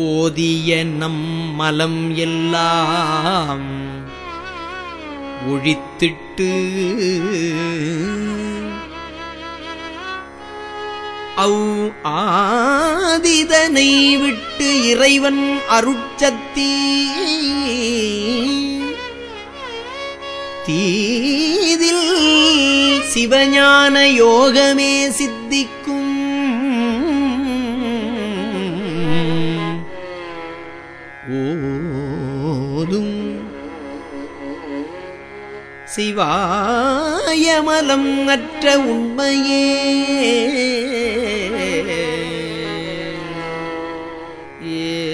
ஓதிய நம் மலம் எல்லாம் ஒழித்திட்டு அவ் ஆதிதனை விட்டு இறைவன் அருட்சத்தி தீதில் சிவஞான யோகமே சித்திக்கும் ஓதும் சிவாயமலம் அற்ற உண்மையே. ஏ